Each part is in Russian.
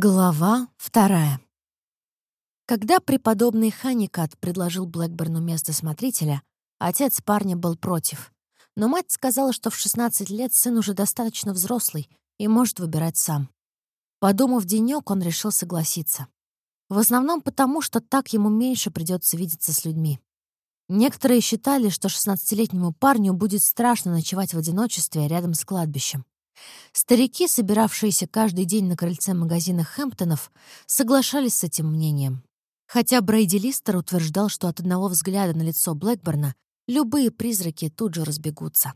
Глава вторая. Когда преподобный Ханикат предложил Блэкберну место смотрителя, отец парня был против. Но мать сказала, что в 16 лет сын уже достаточно взрослый и может выбирать сам. Подумав денёк, он решил согласиться. В основном потому, что так ему меньше придется видеться с людьми. Некоторые считали, что 16-летнему парню будет страшно ночевать в одиночестве рядом с кладбищем. Старики, собиравшиеся каждый день на крыльце магазина Хэмптонов, соглашались с этим мнением. Хотя Брейди Листер утверждал, что от одного взгляда на лицо Блэкберна любые призраки тут же разбегутся.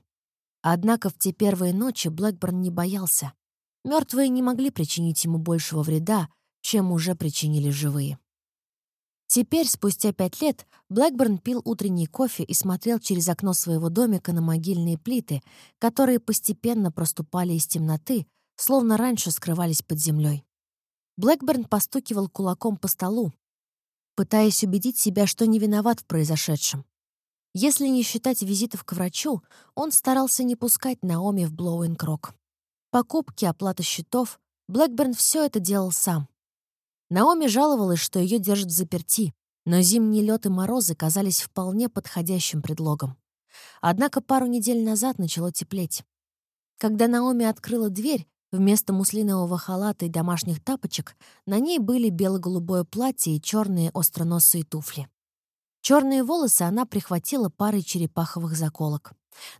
Однако в те первые ночи Блэкберн не боялся. Мертвые не могли причинить ему большего вреда, чем уже причинили живые. Теперь, спустя пять лет, Блэкберн пил утренний кофе и смотрел через окно своего домика на могильные плиты, которые постепенно проступали из темноты, словно раньше скрывались под землей. Блэкберн постукивал кулаком по столу, пытаясь убедить себя, что не виноват в произошедшем. Если не считать визитов к врачу, он старался не пускать Наоми в Блоуинг-Рок. Покупки, оплата счетов — Блэкберн все это делал сам. Наоми жаловалась, что ее держат взаперти, но зимний лед и морозы казались вполне подходящим предлогом. Однако пару недель назад начало теплеть. Когда Наоми открыла дверь, вместо муслинового халата и домашних тапочек на ней были бело-голубое платье и черные остроносые туфли. Черные волосы она прихватила парой черепаховых заколок.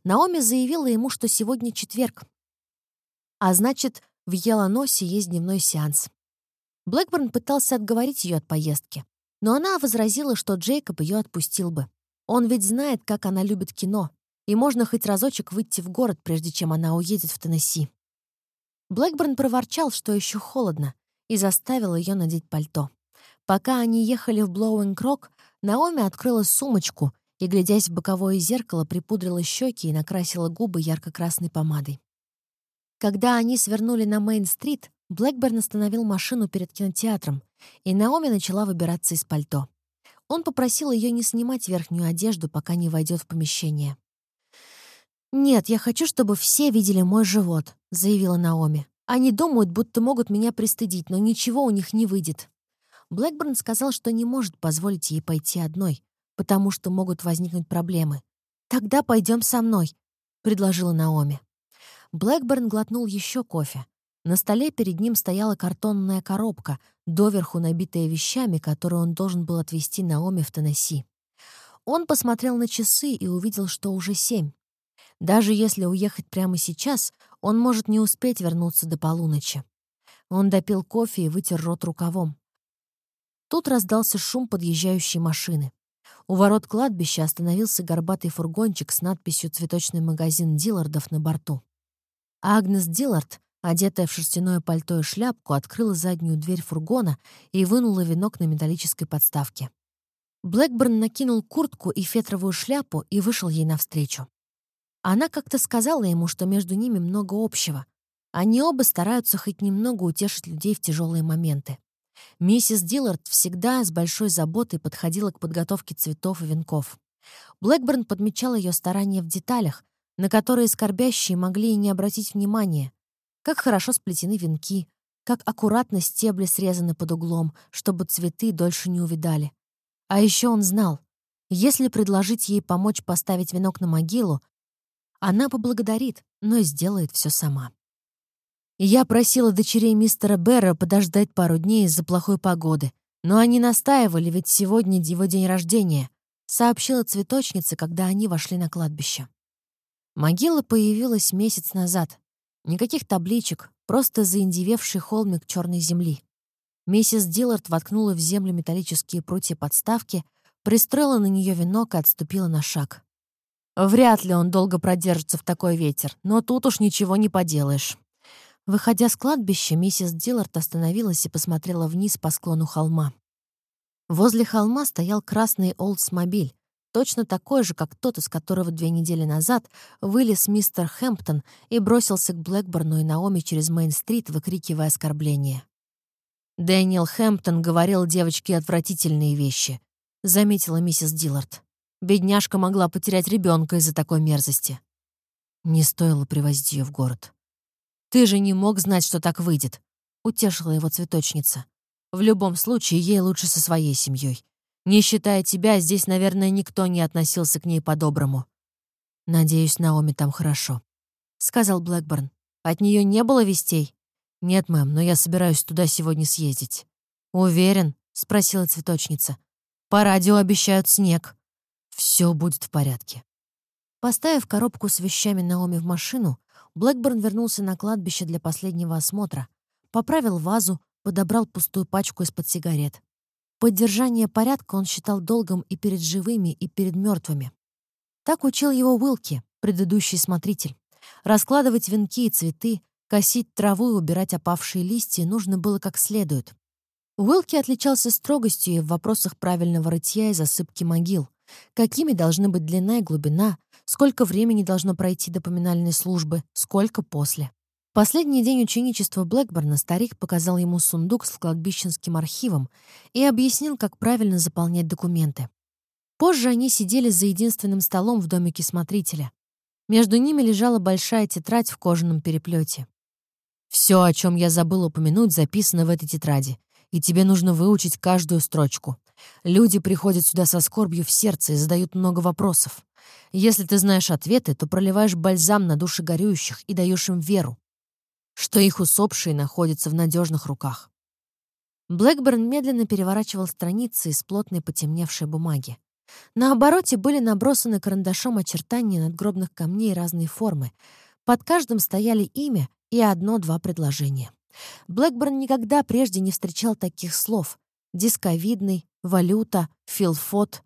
Наоми заявила ему, что сегодня четверг. А значит, в Еланосе есть дневной сеанс. Блэкборн пытался отговорить ее от поездки, но она возразила, что Джейкоб ее отпустил бы. Он ведь знает, как она любит кино, и можно хоть разочек выйти в город, прежде чем она уедет в Теннесси. Блэкберн проворчал, что еще холодно, и заставил ее надеть пальто. Пока они ехали в Блоуинг-Рок, Наоми открыла сумочку и, глядясь в боковое зеркало, припудрила щеки и накрасила губы ярко-красной помадой. Когда они свернули на Мейн-стрит, Блэкберн остановил машину перед кинотеатром, и Наоми начала выбираться из пальто. Он попросил ее не снимать верхнюю одежду, пока не войдет в помещение. «Нет, я хочу, чтобы все видели мой живот», — заявила Наоми. «Они думают, будто могут меня пристыдить, но ничего у них не выйдет». Блэкберн сказал, что не может позволить ей пойти одной, потому что могут возникнуть проблемы. «Тогда пойдем со мной», — предложила Наоми. Блэкберн глотнул еще кофе. На столе перед ним стояла картонная коробка, доверху набитая вещами, которые он должен был отвезти Наоми в Теннесси. Он посмотрел на часы и увидел, что уже семь. Даже если уехать прямо сейчас, он может не успеть вернуться до полуночи. Он допил кофе и вытер рот рукавом. Тут раздался шум подъезжающей машины. У ворот кладбища остановился горбатый фургончик с надписью «Цветочный магазин Диллардов» на борту. Агнес Диллард одетая в шерстяное пальто и шляпку, открыла заднюю дверь фургона и вынула венок на металлической подставке. Блэкберн накинул куртку и фетровую шляпу и вышел ей навстречу. Она как-то сказала ему, что между ними много общего. Они оба стараются хоть немного утешить людей в тяжелые моменты. Миссис Диллард всегда с большой заботой подходила к подготовке цветов и венков. Блэкберн подмечал ее старания в деталях, на которые скорбящие могли и не обратить внимания, как хорошо сплетены венки, как аккуратно стебли срезаны под углом, чтобы цветы дольше не увидали. А еще он знал, если предложить ей помочь поставить венок на могилу, она поблагодарит, но сделает все сама. Я просила дочерей мистера Берра подождать пару дней из-за плохой погоды, но они настаивали, ведь сегодня его день рождения, сообщила цветочница, когда они вошли на кладбище. Могила появилась месяц назад, Никаких табличек, просто заиндевевший холмик черной земли. Миссис Диллард воткнула в землю металлические прутья подставки, пристроила на нее венок и отступила на шаг. Вряд ли он долго продержится в такой ветер, но тут уж ничего не поделаешь. Выходя с кладбища, миссис Диллард остановилась и посмотрела вниз по склону холма. Возле холма стоял красный Олдсмобиль, точно такой же, как тот, из которого две недели назад вылез мистер Хэмптон и бросился к Блэкборну и Наоми через Мейн-стрит, выкрикивая оскорбления. «Дэниел Хэмптон говорил девочке отвратительные вещи», — заметила миссис Диллард. «Бедняжка могла потерять ребенка из-за такой мерзости». Не стоило привозить ее в город. «Ты же не мог знать, что так выйдет. — утешила его цветочница. «В любом случае, ей лучше со своей семьей. Не считая тебя, здесь, наверное, никто не относился к ней по-доброму». «Надеюсь, Наоми там хорошо», — сказал Блэкборн. «От нее не было вестей?» «Нет, мэм, но я собираюсь туда сегодня съездить». «Уверен?» — спросила цветочница. «По радио обещают снег». «Все будет в порядке». Поставив коробку с вещами Наоми в машину, Блэкборн вернулся на кладбище для последнего осмотра, поправил вазу, подобрал пустую пачку из-под сигарет. Поддержание порядка он считал долгом и перед живыми, и перед мертвыми. Так учил его Уилки, предыдущий смотритель. Раскладывать венки и цветы, косить траву и убирать опавшие листья нужно было как следует. Уилки отличался строгостью и в вопросах правильного рытья и засыпки могил. Какими должны быть длина и глубина, сколько времени должно пройти до поминальной службы, сколько после. Последний день ученичества Блэкборна старик показал ему сундук с кладбищенским архивом и объяснил, как правильно заполнять документы. Позже они сидели за единственным столом в домике смотрителя. Между ними лежала большая тетрадь в кожаном переплете. «Все, о чем я забыл упомянуть, записано в этой тетради и тебе нужно выучить каждую строчку. Люди приходят сюда со скорбью в сердце и задают много вопросов. Если ты знаешь ответы, то проливаешь бальзам на души горюющих и даешь им веру, что их усопшие находятся в надежных руках. Блэкберн медленно переворачивал страницы из плотной потемневшей бумаги. На обороте были набросаны карандашом очертания надгробных камней разной формы. Под каждым стояли имя и одно-два предложения. Блэкборн никогда прежде не встречал таких слов. Дисковидный, валюта, филфот.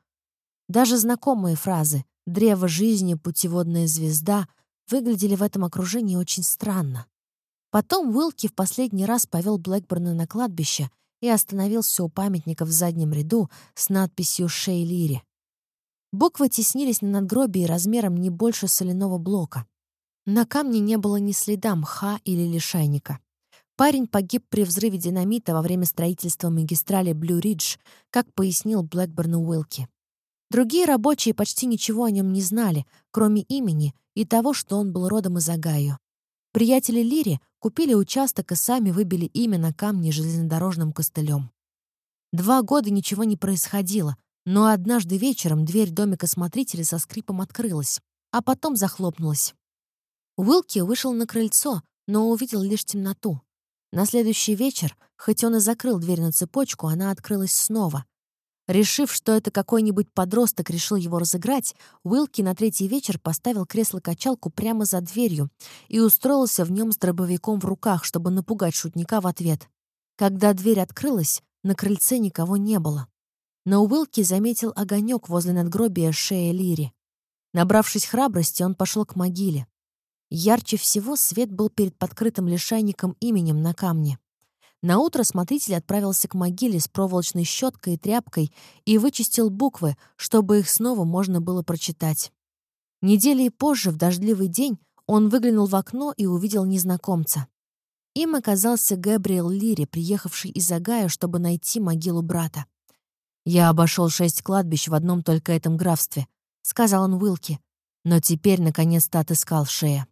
Даже знакомые фразы «древо жизни», «путеводная звезда» выглядели в этом окружении очень странно. Потом Уилки в последний раз повел Блэкборна на кладбище и остановился у памятника в заднем ряду с надписью «Шей Лири». Буквы теснились на надгробии размером не больше соляного блока. На камне не было ни следа мха или лишайника. Парень погиб при взрыве динамита во время строительства магистрали Блю-Ридж, как пояснил Блэкборну Уилки. Другие рабочие почти ничего о нем не знали, кроме имени и того, что он был родом из Огайо. Приятели Лири купили участок и сами выбили имя на камне железнодорожным костылем. Два года ничего не происходило, но однажды вечером дверь домика смотрителя со скрипом открылась, а потом захлопнулась. Уилки вышел на крыльцо, но увидел лишь темноту. На следующий вечер, хоть он и закрыл дверь на цепочку, она открылась снова. Решив, что это какой-нибудь подросток решил его разыграть, Уилки на третий вечер поставил кресло-качалку прямо за дверью и устроился в нем с дробовиком в руках, чтобы напугать шутника в ответ. Когда дверь открылась, на крыльце никого не было. Но Уилки заметил огонек возле надгробия шея Лири. Набравшись храбрости, он пошел к могиле. Ярче всего свет был перед подкрытым лишайником именем на камне. Наутро смотритель отправился к могиле с проволочной щеткой и тряпкой и вычистил буквы, чтобы их снова можно было прочитать. Недели позже, в дождливый день, он выглянул в окно и увидел незнакомца. Им оказался Гэбриэл Лири, приехавший из Агая, чтобы найти могилу брата. «Я обошел шесть кладбищ в одном только этом графстве», — сказал он Уилки. «Но теперь, наконец-то, отыскал Шея».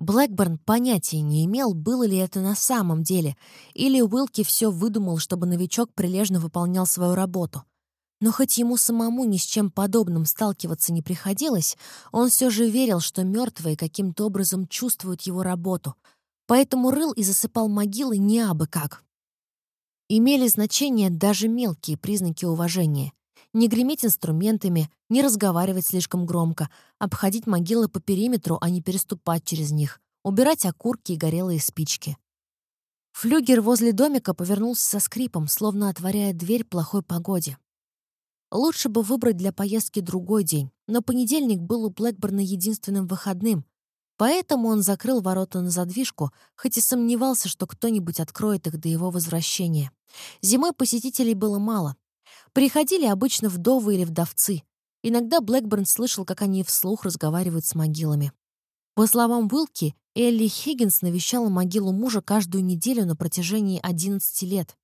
Блэкборн понятия не имел, было ли это на самом деле, или Уилки все выдумал, чтобы новичок прилежно выполнял свою работу. Но хоть ему самому ни с чем подобным сталкиваться не приходилось, он все же верил, что мертвые каким-то образом чувствуют его работу, поэтому рыл и засыпал могилы не абы как. Имели значение даже мелкие признаки уважения не греметь инструментами, не разговаривать слишком громко, обходить могилы по периметру, а не переступать через них, убирать окурки и горелые спички. Флюгер возле домика повернулся со скрипом, словно отворяя дверь плохой погоде. Лучше бы выбрать для поездки другой день, но понедельник был у Блэкборна единственным выходным, поэтому он закрыл ворота на задвижку, хоть и сомневался, что кто-нибудь откроет их до его возвращения. Зимой посетителей было мало, Приходили обычно вдовы или вдовцы. Иногда Блэкберн слышал, как они вслух разговаривают с могилами. По словам Уилки, Элли Хиггинс навещала могилу мужа каждую неделю на протяжении 11 лет.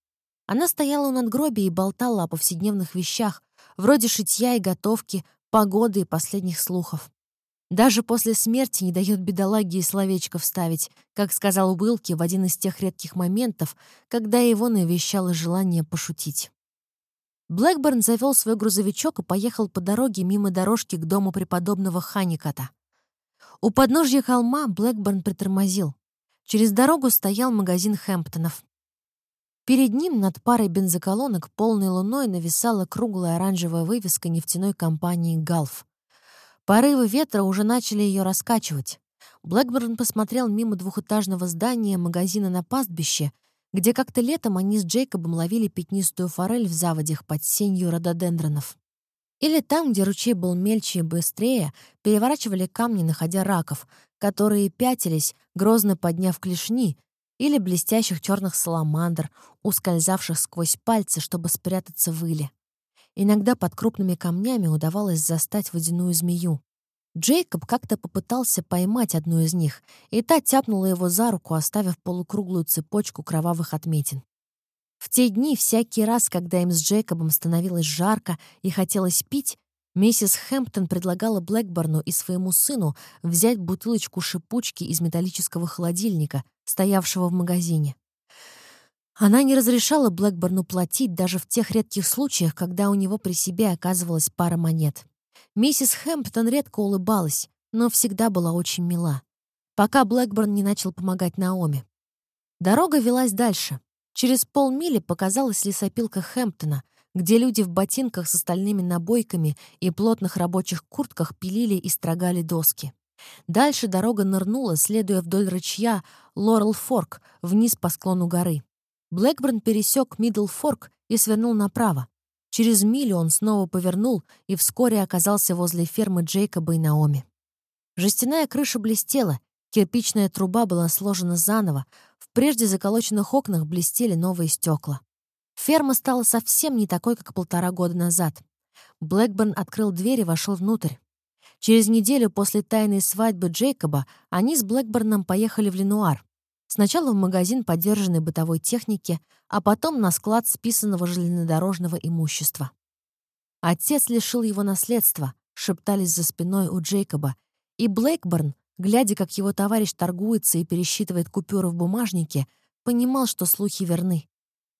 Она стояла у надгробия и болтала о повседневных вещах, вроде шитья и готовки, погоды и последних слухов. Даже после смерти не дает бедолаге и словечко вставить, как сказал Уилки в один из тех редких моментов, когда его навещало желание пошутить. Блэкборн завел свой грузовичок и поехал по дороге мимо дорожки к дому преподобного Ханиката. У подножья холма Блэкборн притормозил. Через дорогу стоял магазин Хэмптонов. Перед ним над парой бензоколонок полной луной нависала круглая оранжевая вывеска нефтяной компании «Галф». Порывы ветра уже начали ее раскачивать. Блэкборн посмотрел мимо двухэтажного здания магазина на пастбище где как-то летом они с Джейкобом ловили пятнистую форель в заводях под сенью рододендронов. Или там, где ручей был мельче и быстрее, переворачивали камни, находя раков, которые пятились, грозно подняв клешни, или блестящих черных саламандр, ускользавших сквозь пальцы, чтобы спрятаться в иле. Иногда под крупными камнями удавалось застать водяную змею. Джейкоб как-то попытался поймать одну из них, и та тяпнула его за руку, оставив полукруглую цепочку кровавых отметин. В те дни, всякий раз, когда им с Джейкобом становилось жарко и хотелось пить, миссис Хэмптон предлагала Блэкборну и своему сыну взять бутылочку шипучки из металлического холодильника, стоявшего в магазине. Она не разрешала Блэкборну платить даже в тех редких случаях, когда у него при себе оказывалась пара монет. Миссис Хэмптон редко улыбалась, но всегда была очень мила. Пока Блэкборн не начал помогать Наоми. Дорога велась дальше. Через полмили показалась лесопилка Хэмптона, где люди в ботинках с остальными набойками и плотных рабочих куртках пилили и строгали доски. Дальше дорога нырнула, следуя вдоль рычья Лорел Форк вниз по склону горы. Блэкберн пересек Мидл Форк и свернул направо. Через милю он снова повернул и вскоре оказался возле фермы Джейкоба и Наоми. Жестяная крыша блестела, кирпичная труба была сложена заново, в прежде заколоченных окнах блестели новые стекла. Ферма стала совсем не такой, как полтора года назад. Блэкберн открыл дверь и вошел внутрь. Через неделю после тайной свадьбы Джейкоба они с Блэкберном поехали в Ленуар. Сначала в магазин подержанной бытовой техники, а потом на склад списанного железнодорожного имущества. Отец лишил его наследства, шептались за спиной у Джейкоба, и Блейкборн, глядя, как его товарищ торгуется и пересчитывает купюры в бумажнике, понимал, что слухи верны.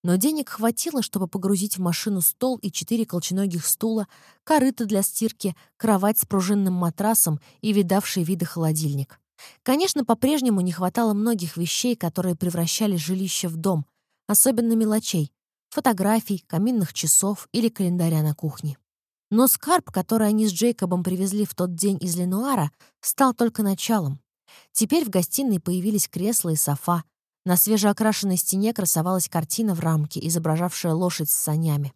Но денег хватило, чтобы погрузить в машину стол и четыре колченогих стула, корыто для стирки, кровать с пружинным матрасом и видавший виды холодильник. Конечно, по-прежнему не хватало многих вещей, которые превращали жилище в дом, особенно мелочей — фотографий, каминных часов или календаря на кухне. Но скарб, который они с Джейкобом привезли в тот день из Ленуара, стал только началом. Теперь в гостиной появились кресла и софа. На свежеокрашенной стене красовалась картина в рамке, изображавшая лошадь с санями.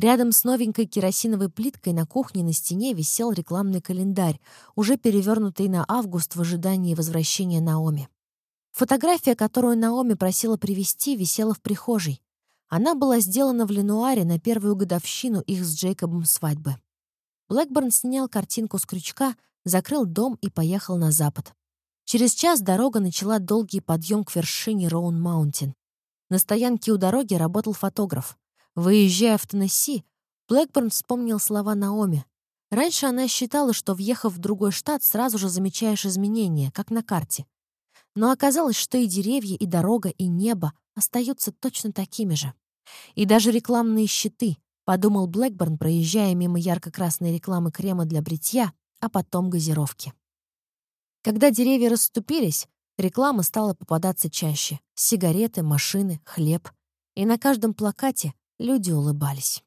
Рядом с новенькой керосиновой плиткой на кухне на стене висел рекламный календарь, уже перевернутый на август в ожидании возвращения Наоми. Фотография, которую Наоми просила привезти, висела в прихожей. Она была сделана в Ленуаре на первую годовщину их с Джейкобом свадьбы. Блэкборн снял картинку с крючка, закрыл дом и поехал на запад. Через час дорога начала долгий подъем к вершине Роун-Маунтин. На стоянке у дороги работал фотограф. Выезжая в Теннесси, Блэкборн вспомнил слова Наоми. Раньше она считала, что, въехав в другой штат, сразу же замечаешь изменения, как на карте. Но оказалось, что и деревья, и дорога, и небо остаются точно такими же. И даже рекламные щиты, подумал Блэкборн, проезжая мимо ярко-красной рекламы крема для бритья, а потом газировки. Когда деревья расступились, реклама стала попадаться чаще. Сигареты, машины, хлеб. И на каждом плакате Люди улыбались.